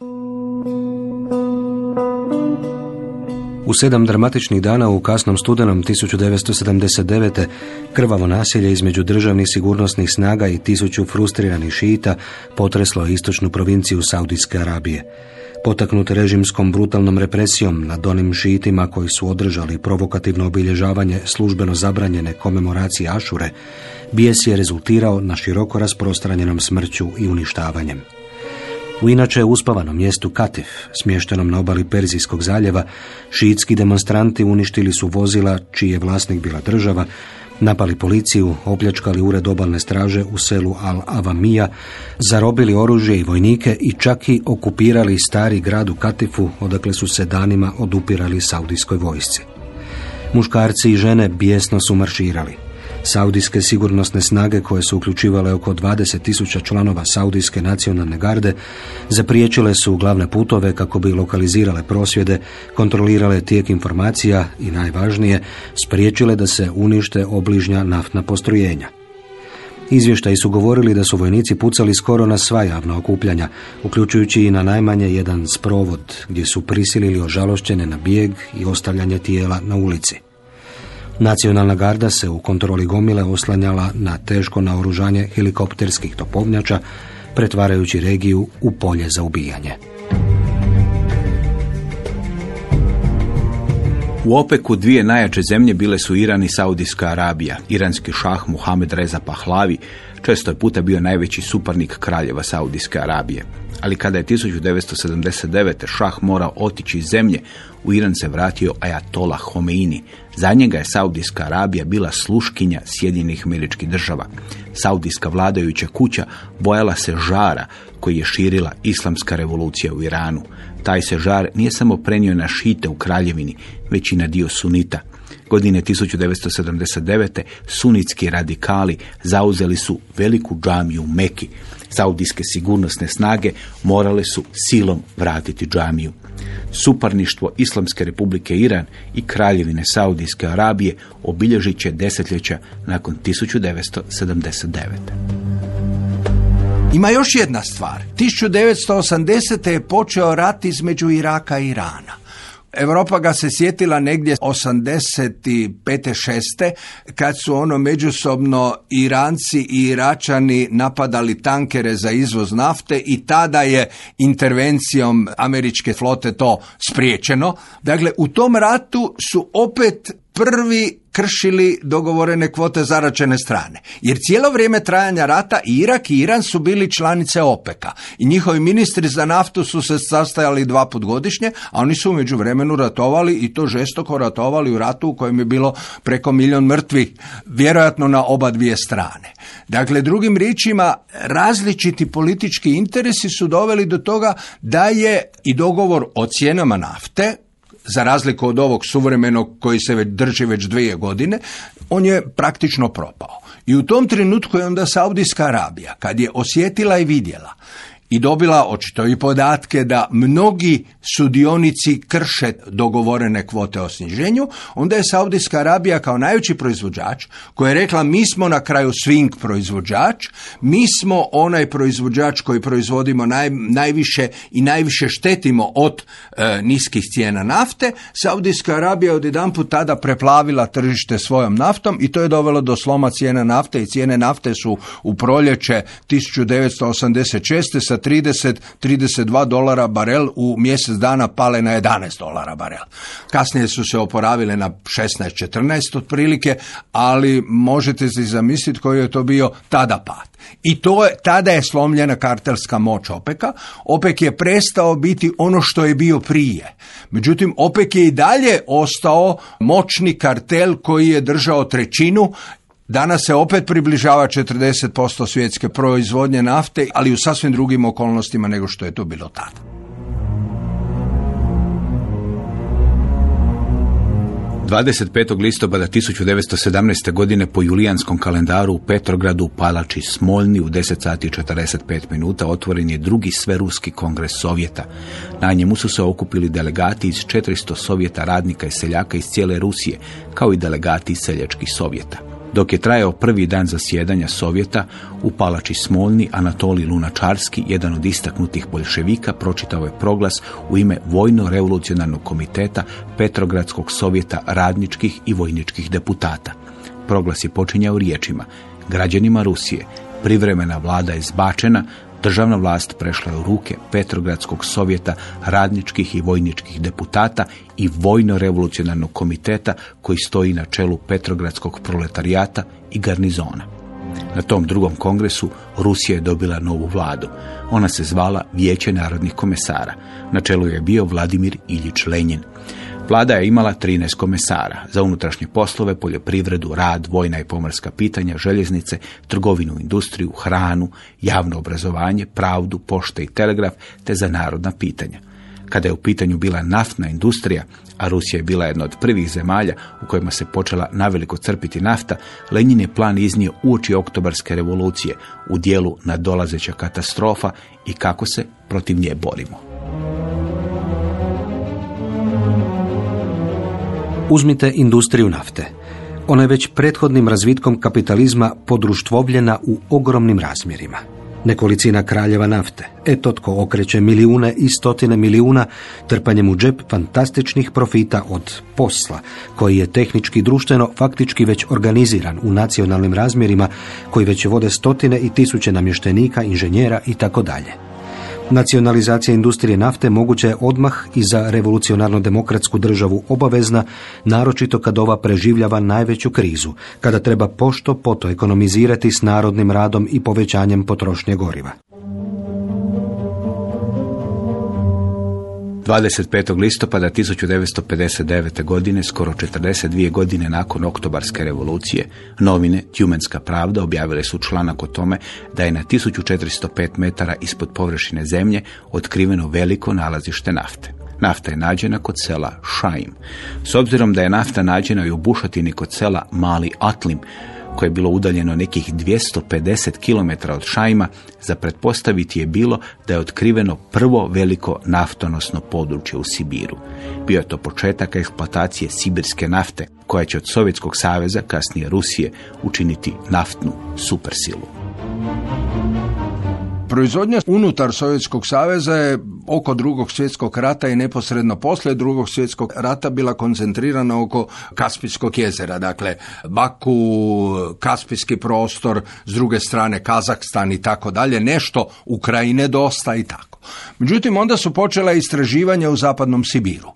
U sedam dramatičnih dana u kasnom studenom 1979. krvavo nasilje između državnih sigurnosnih snaga i tisuću frustriranih šita potreslo istočnu provinciju Saudijske Arabije. Potaknut režimskom brutalnom represijom nad onim šitima koji su održali provokativno obilježavanje službeno zabranjene komemoracije Ašure, bijes je rezultirao na široko rasprostranjenom smrću i uništavanjem. U inače uspavanom mjestu Katif, smještenom na obali Perzijskog zaljeva, šiitski demonstranti uništili su vozila čiji je vlasnik bila država, napali policiju, opljačkali ured obalne straže u selu Al-Avamija, zarobili oružje i vojnike i čak i okupirali stari grad u Katifu, odakle su se danima odupirali saudijskoj vojsci. Muškarci i žene bijesno su marširali. Saudijske sigurnosne snage koje su uključivale oko 20 tisuća članova Saudijske nacionalne garde zapriječile su glavne putove kako bi lokalizirale prosvjede, kontrolirale tijek informacija i najvažnije spriječile da se unište obližnja naftna postrojenja. Izvještaji su govorili da su vojnici pucali skoro na sva javna okupljanja, uključujući i na najmanje jedan sprovod, gdje su prisilili ožalošćene na bijeg i ostavljanje tijela na ulici. Nacionalna garda se u kontroli gomile oslanjala na teško naoružanje helikopterskih topovnjača, pretvarajući regiju u polje za ubijanje. U opeku dvije najjače zemlje bile su Iran i Saudijska Arabija. Iranski šah Muhammed Reza Pahlavi često je puta bio najveći suparnik kraljeva Saudijske Arabije. Ali kada je 1979. šah morao otići iz zemlje, u Iran se vratio Ajatola Homeini. Za njega je Saudijska Arabija bila sluškinja Sjedinjenih američkih država. Saudijska vladajuća kuća bojala se žara koji je širila islamska revolucija u Iranu. Taj se žar nije samo prenio na šite u kraljevini, već i na dio sunita. Godine 1979. sunitski radikali zauzeli su veliku džamiju u Meki. Saudijske sigurnosne snage morale su silom vratiti džamiju. Suparništvo Islamske republike Iran i kraljevine Saudijske Arabije obilježit će desetljeća nakon 1979. Ima još jedna stvar. 1980. je počeo rat između Iraka i Irana. Europa ga se sjetila negdje 85. 6. kad su ono međusobno Iranci i Iračani napadali tankere za izvoz nafte i tada je intervencijom američke flote to spriječeno. Dakle, u tom ratu su opet prvi kršili dogovorene kvote zaračene strane. Jer cijelo vrijeme trajanja rata Irak i Iran su bili članice OPEC-a i njihovi ministri za naftu su se sastajali dva put godišnje, a oni su umeđu vremenu ratovali i to žestoko ratovali u ratu u kojem je bilo preko milion mrtvih, vjerojatno na oba dvije strane. Dakle, drugim riječima, različiti politički interesi su doveli do toga da je i dogovor o cijenama nafte, za razliku od ovog suvremenog koji se već drži već dvije godine, on je praktično propao. I u tom trenutku je onda Saudijska Arabija, kad je osjetila i vidjela i dobila očito i podatke da mnogi sudionici krše dogovorene kvote o sniženju, onda je Saudijska Arabija kao najveći proizvođač koja je rekla mi smo na kraju swing proizvođač, mi smo onaj proizvođač koji proizvodimo naj, najviše i najviše štetimo od e, niskih cijena nafte, Saudijska Arabija odjedanput tada preplavila tržište svojom naftom i to je dovelo do sloma cijena nafte i cijene nafte su u proljeće 1986. sa 30-32 dolara barel u mjesec dana pale na 11 dolara barel. Kasnije su se oporavile na 16-14 otprilike, ali možete si zamisliti koji je to bio tada pad. I to je, tada je slomljena kartelska moć OPEC-a. OPEC je prestao biti ono što je bio prije. Međutim, OPEC je i dalje ostao moćni kartel koji je držao trećinu Danas se opet približava 40% svjetske proizvodnje nafte, ali u sasvim drugim okolnostima nego što je to bilo tada. 25. listopada 1917. godine po julijanskom kalendaru u Petrogradu u Palači Smoljni u 10 sati i 45 minuta otvoren je drugi sveruski kongres Sovjeta. Na njemu su se okupili delegati iz 400 Sovjeta radnika i seljaka iz cijele Rusije, kao i delegati iz seljačkih Sovjeta. Dok je trajao prvi dan zasjedanja Sovjeta, u palači Smolni Anatoli Lunačarski, jedan od istaknutih boljševika, pročitao je proglas u ime Vojno-revolucionarnog komiteta Petrogradskog sovjeta radničkih i vojničkih deputata. Proglas je počinjao riječima Građanima Rusije, privremena vlada je zbačena, Državna vlast prešla je u ruke Petrogradskog sovjeta radničkih i vojničkih deputata i vojno-revolucionarnog komiteta koji stoji na čelu Petrogradskog proletarijata i garnizona. Na tom drugom kongresu Rusija je dobila novu vladu. Ona se zvala Vijeće narodnih komesara. Na čelu je bio Vladimir Iljić Lenjin. Vlada je imala 13 komesara za unutrašnje poslove, poljoprivredu, rad, vojna i pomorska pitanja, željeznice, trgovinu, industriju, hranu, javno obrazovanje, pravdu, pošte i telegraf, te za narodna pitanja. Kada je u pitanju bila naftna industrija, a Rusija je bila jedna od prvih zemalja u kojima se počela naveliko crpiti nafta, Lenin je plan iznio uoči oktobarske revolucije u dijelu nadolazeća katastrofa i kako se protiv nje borimo. Uzmite industriju nafte. Ona je već prethodnim razvitkom kapitalizma podruštvovljena u ogromnim razmjerima. Nekolicina kraljeva nafte, eto tko okreće milijune i stotine milijuna trpanjem u džep fantastičnih profita od posla, koji je tehnički društveno faktički već organiziran u nacionalnim razmjerima, koji već vode stotine i tisuće namještenika, inženjera i tako dalje. Nacionalizacija industrije nafte moguća je odmah i za revolucionarno demokratsku državu obavezna, naročito kad ova preživljava najveću krizu, kada treba pošto poto ekonomizirati s narodnim radom i povećanjem potrošnje goriva. 25. listopada 1959. godine, skoro 42 godine nakon oktobarske revolucije, novine Tjumenska pravda objavile su članak o tome da je na 1405 metara ispod površine zemlje otkriveno veliko nalazište nafte. Nafta je nađena kod sela Šaim. S obzirom da je nafta nađena i u bušotini kod sela Mali Atlim, koje je bilo udaljeno nekih 250 km od Šajma, za pretpostaviti je bilo da je otkriveno prvo veliko naftonosno područje u Sibiru. Bio je to početak eksploatacije sibirske nafte, koja će od Sovjetskog saveza, kasnije Rusije, učiniti naftnu supersilu. Proizvodnja unutar Sovjetskog saveza je oko drugog svjetskog rata i neposredno poslije drugog svjetskog rata bila koncentrirana oko Kaspijskog jezera. Dakle, Baku, Kaspijski prostor, s druge strane Kazahstan i tako dalje. Nešto Ukrajine dosta i tako. Međutim, onda su počela istraživanja u zapadnom Sibiru.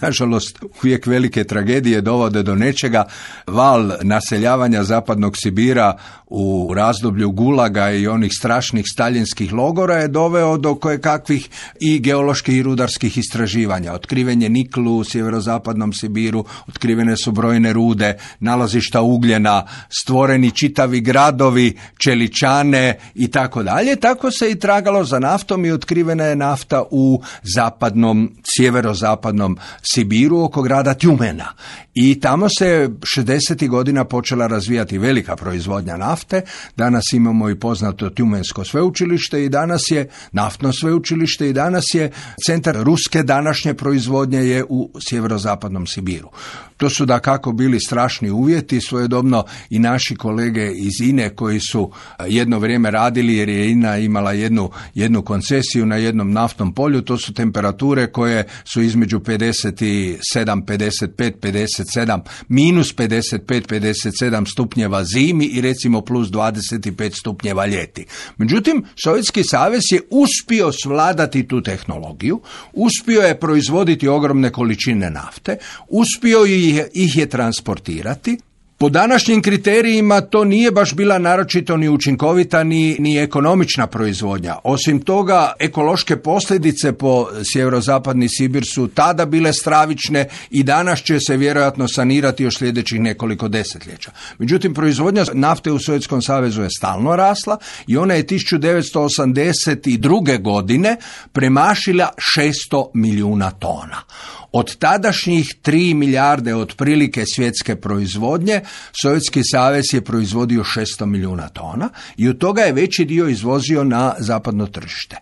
Nažalost, uvijek velike tragedije dovode do nečega. Val naseljavanja zapadnog Sibira u razdoblju Gulaga i onih strašnih staljinskih logora je doveo do kakvih i geoloških i rudarskih istraživanja. Otkriven je niklu u sjeverozapadnom Sibiru, otkrivene su brojne rude, nalazišta ugljena, stvoreni čitavi gradovi, čeličane i tako dalje. Tako se i tragalo za naftom i otkrivena je nafta u zapadnom, sjeverozapadnom Sibiru oko grada Tjumena. I tamo se 60. godina počela razvijati velika proizvodnja nafte. Danas imamo i poznato Tjumensko sveučilište i danas je naftno sveučilište i danas je centar ruske današnje proizvodnje je u sjeverozapadnom Sibiru. To su da kako bili strašni uvjeti, svojedobno i naši kolege iz INE koji su jedno vrijeme radili jer je INA imala jednu, jednu koncesiju na jednom naftnom polju, to su temperature koje su između 57, 55, 57, minus 55, 57 stupnjeva zimi i recimo plus 25 stupnjeva ljeti. Međutim, Sovjetski savez je uspio svladati tu tehnologiju, uspio je proizvoditi ogromne količine nafte, uspio je ih je transportirati. Po današnjim kriterijima to nije baš bila naročito ni učinkovita ni, ni ekonomična proizvodnja. Osim toga, ekološke posljedice po sjeverozapadni Sibir su tada bile stravične i danas će se vjerojatno sanirati još sljedećih nekoliko desetljeća. Međutim, proizvodnja nafte u Sovjetskom savezu je stalno rasla i ona je 1982. godine premašila 600 milijuna tona. Od tadašnjih 3 milijarde otprilike svjetske proizvodnje, Sovjetski savez je proizvodio 600 milijuna tona i od toga je veći dio izvozio na zapadno tržište.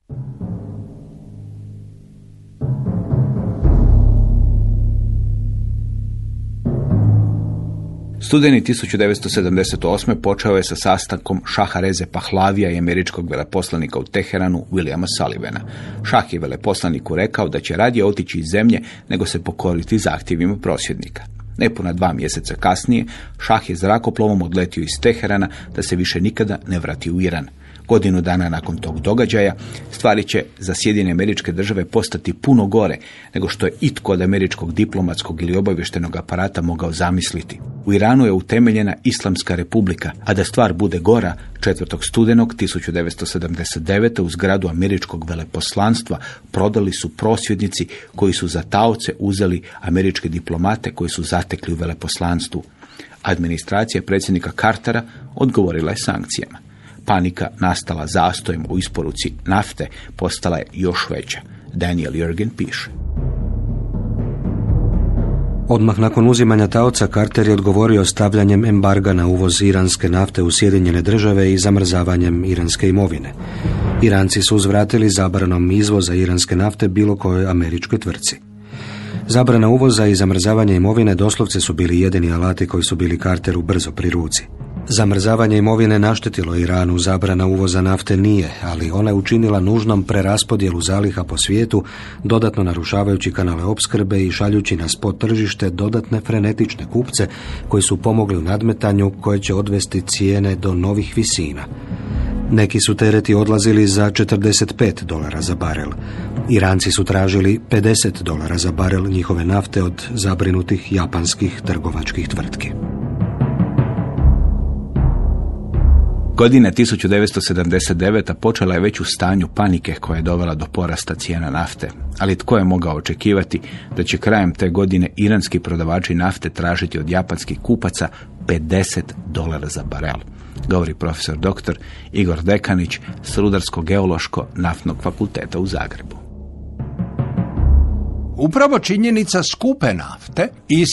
Studeni 1978. počeo je sa sastankom Šaha Reze Pahlavija i američkog veleposlanika u Teheranu Williama Sullivana. Šah je veleposlaniku rekao da će radije otići iz zemlje nego se pokoriti zahtjevima prosvjednika. Nepuna dva mjeseca kasnije, Šah je zrakoplovom odletio iz Teherana da se više nikada ne vrati u Iran. Godinu dana nakon tog događaja stvari će za Sjedinje američke države postati puno gore nego što je itko od američkog diplomatskog ili obavještenog aparata mogao zamisliti. U Iranu je utemeljena Islamska republika, a da stvar bude gora, 4. studenog 1979. u zgradu američkog veleposlanstva prodali su prosvjednici koji su za taoce uzeli američke diplomate koji su zatekli u veleposlanstvu. Administracija predsjednika Cartera odgovorila je sankcijama. Panika nastala zastojem u isporuci nafte postala je još veća. Daniel Jurgen piše. Odmah nakon uzimanja taoca Carter je odgovorio stavljanjem embarga na uvoz iranske nafte u Sjedinjene države i zamrzavanjem iranske imovine. Iranci su uzvratili zabranom izvoza iranske nafte bilo kojoj američkoj tvrci. Zabrana uvoza i zamrzavanje imovine doslovce su bili jedini alati koji su bili Carteru brzo pri ruci. Zamrzavanje imovine naštetilo Iranu, zabrana uvoza nafte nije, ali ona je učinila nužnom preraspodjelu zaliha po svijetu, dodatno narušavajući kanale opskrbe i šaljući na spot tržište dodatne frenetične kupce koji su pomogli u nadmetanju koje će odvesti cijene do novih visina. Neki su tereti odlazili za 45 dolara za barel. Iranci su tražili 50 dolara za barel njihove nafte od zabrinutih japanskih trgovačkih tvrtki. Godine 1979. počela je već u stanju panike koja je dovela do porasta cijena nafte. Ali tko je mogao očekivati da će krajem te godine iranski prodavači nafte tražiti od japanskih kupaca 50 dolara za barel? Govori profesor dr. Igor Dekanić s Rudarsko-geološko naftnog fakulteta u Zagrebu. Upravo činjenica skupe nafte iz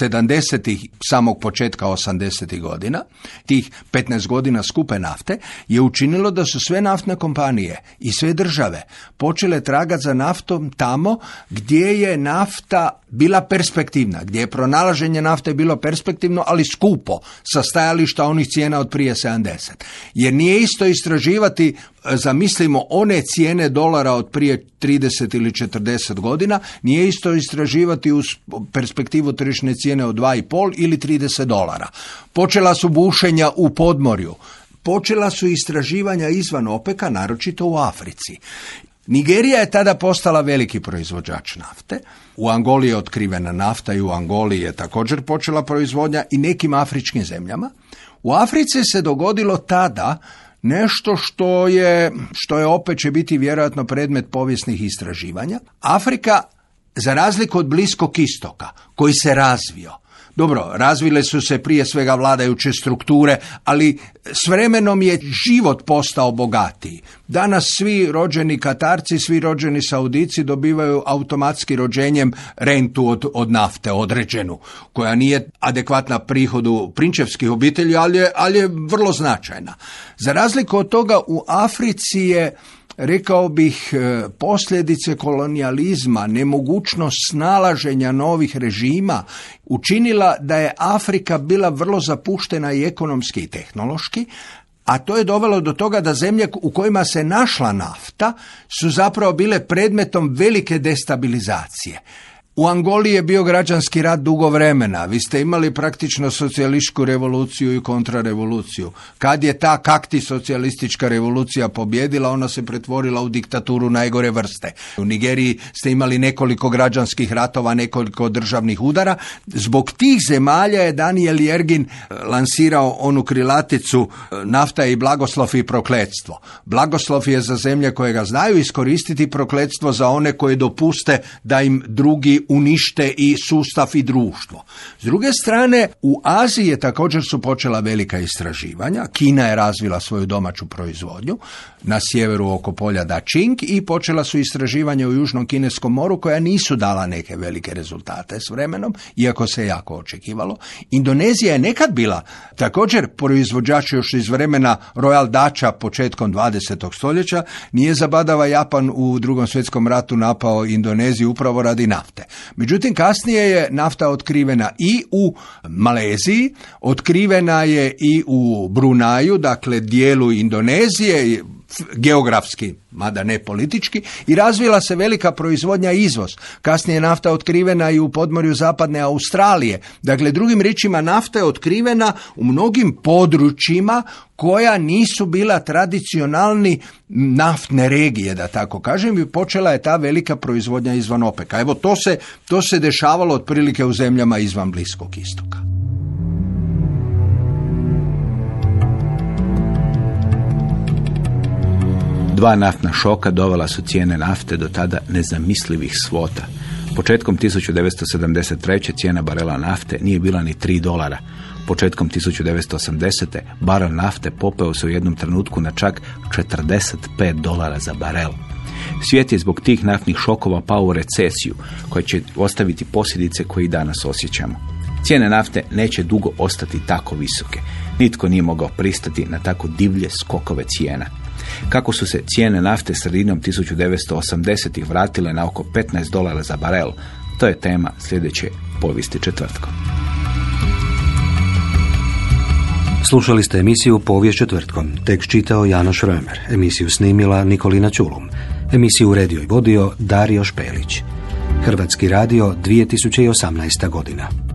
70. samog početka 80. godina, tih 15 godina skupe nafte, je učinilo da su sve naftne kompanije i sve države počele tragati za naftom tamo gdje je nafta bila perspektivna, gdje je pronalaženje nafte bilo perspektivno, ali skupo, sa stajališta onih cijena od prije 70. Jer nije isto istraživati, zamislimo, one cijene dolara od prije 30 ili 40 godina, nije isto istraživati uz perspektivu tržišne cijene od 2,5 ili 30 dolara. Počela su bušenja u podmorju, počela su istraživanja izvan opeka, naročito u Africi. Nigerija je tada postala veliki proizvođač nafte. U Angoli je otkrivena nafta i u Angoli je također počela proizvodnja i nekim afričkim zemljama. U Africi se dogodilo tada nešto što je, što je opet će biti vjerojatno predmet povijesnih istraživanja. Afrika, za razliku od Bliskog istoka, koji se razvio, dobro, razvile su se prije svega vladajuće strukture, ali s vremenom je život postao bogatiji. Danas svi rođeni Katarci, svi rođeni Saudici dobivaju automatski rođenjem rentu od, od nafte određenu, koja nije adekvatna prihodu prinčevskih obitelji, ali je, ali je vrlo značajna. Za razliku od toga u Africi je rekao bih e, posljedice kolonijalizma, nemogućnost snalaženja novih režima učinila da je Afrika bila vrlo zapuštena i ekonomski i tehnološki, a to je dovelo do toga da zemlje u kojima se našla nafta su zapravo bile predmetom velike destabilizacije. U Angoli je bio građanski rat dugo vremena. Vi ste imali praktično socijalističku revoluciju i kontrarevoluciju. Kad je ta kakti socijalistička revolucija pobjedila, ona se pretvorila u diktaturu najgore vrste. U Nigeriji ste imali nekoliko građanskih ratova, nekoliko državnih udara. Zbog tih zemalja je Daniel Jergin eh, lansirao onu krilaticu eh, nafta i blagoslov i prokletstvo. Blagoslov je za zemlje koje ga znaju iskoristiti prokletstvo za one koje dopuste da im drugi unište i sustav i društvo. S druge strane, u Aziji je također su počela velika istraživanja. Kina je razvila svoju domaću proizvodnju na sjeveru oko polja Dačing i počela su istraživanja u Južnom Kineskom moru koja nisu dala neke velike rezultate s vremenom, iako se jako očekivalo. Indonezija je nekad bila također proizvođač još iz vremena Royal Dacha početkom 20. stoljeća, nije zabadava Japan u drugom svjetskom ratu napao Indoneziju upravo radi nafte. Međutim, kasnije je nafta otkrivena i u Maleziji, otkrivena je i u Brunaju, dakle dijelu Indonezije, geografski, mada ne politički, i razvila se velika proizvodnja izvoz. Kasnije je nafta otkrivena i u podmorju zapadne Australije. Dakle, drugim riječima, nafta je otkrivena u mnogim područjima koja nisu bila tradicionalni naftne regije, da tako kažem, i počela je ta velika proizvodnja izvan opeka. Evo, to se, to se dešavalo otprilike u zemljama izvan Bliskog istoka. Dva naftna šoka dovela su cijene nafte do tada nezamislivih svota. Početkom 1973. cijena barela nafte nije bila ni 3 dolara. Početkom 1980. barel nafte popeo se u jednom trenutku na čak 45 dolara za barel. Svijet je zbog tih naftnih šokova pao u recesiju, koja će ostaviti posljedice koje i danas osjećamo. Cijene nafte neće dugo ostati tako visoke. Nitko nije mogao pristati na tako divlje skokove cijena. Kako su se cijene nafte sredinom 1980-ih vratile na oko 15 dolara za barel, To je tema sljedeće povijesti četvrtkom. Slušali ste emisiju Povijest četvrtkom. Tekst čitao Janoš Römer. Emisiju snimila Nikolina Čulum. Emisiju uredio i vodio Dario Špelić. Hrvatski radio 2018. godina.